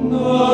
No.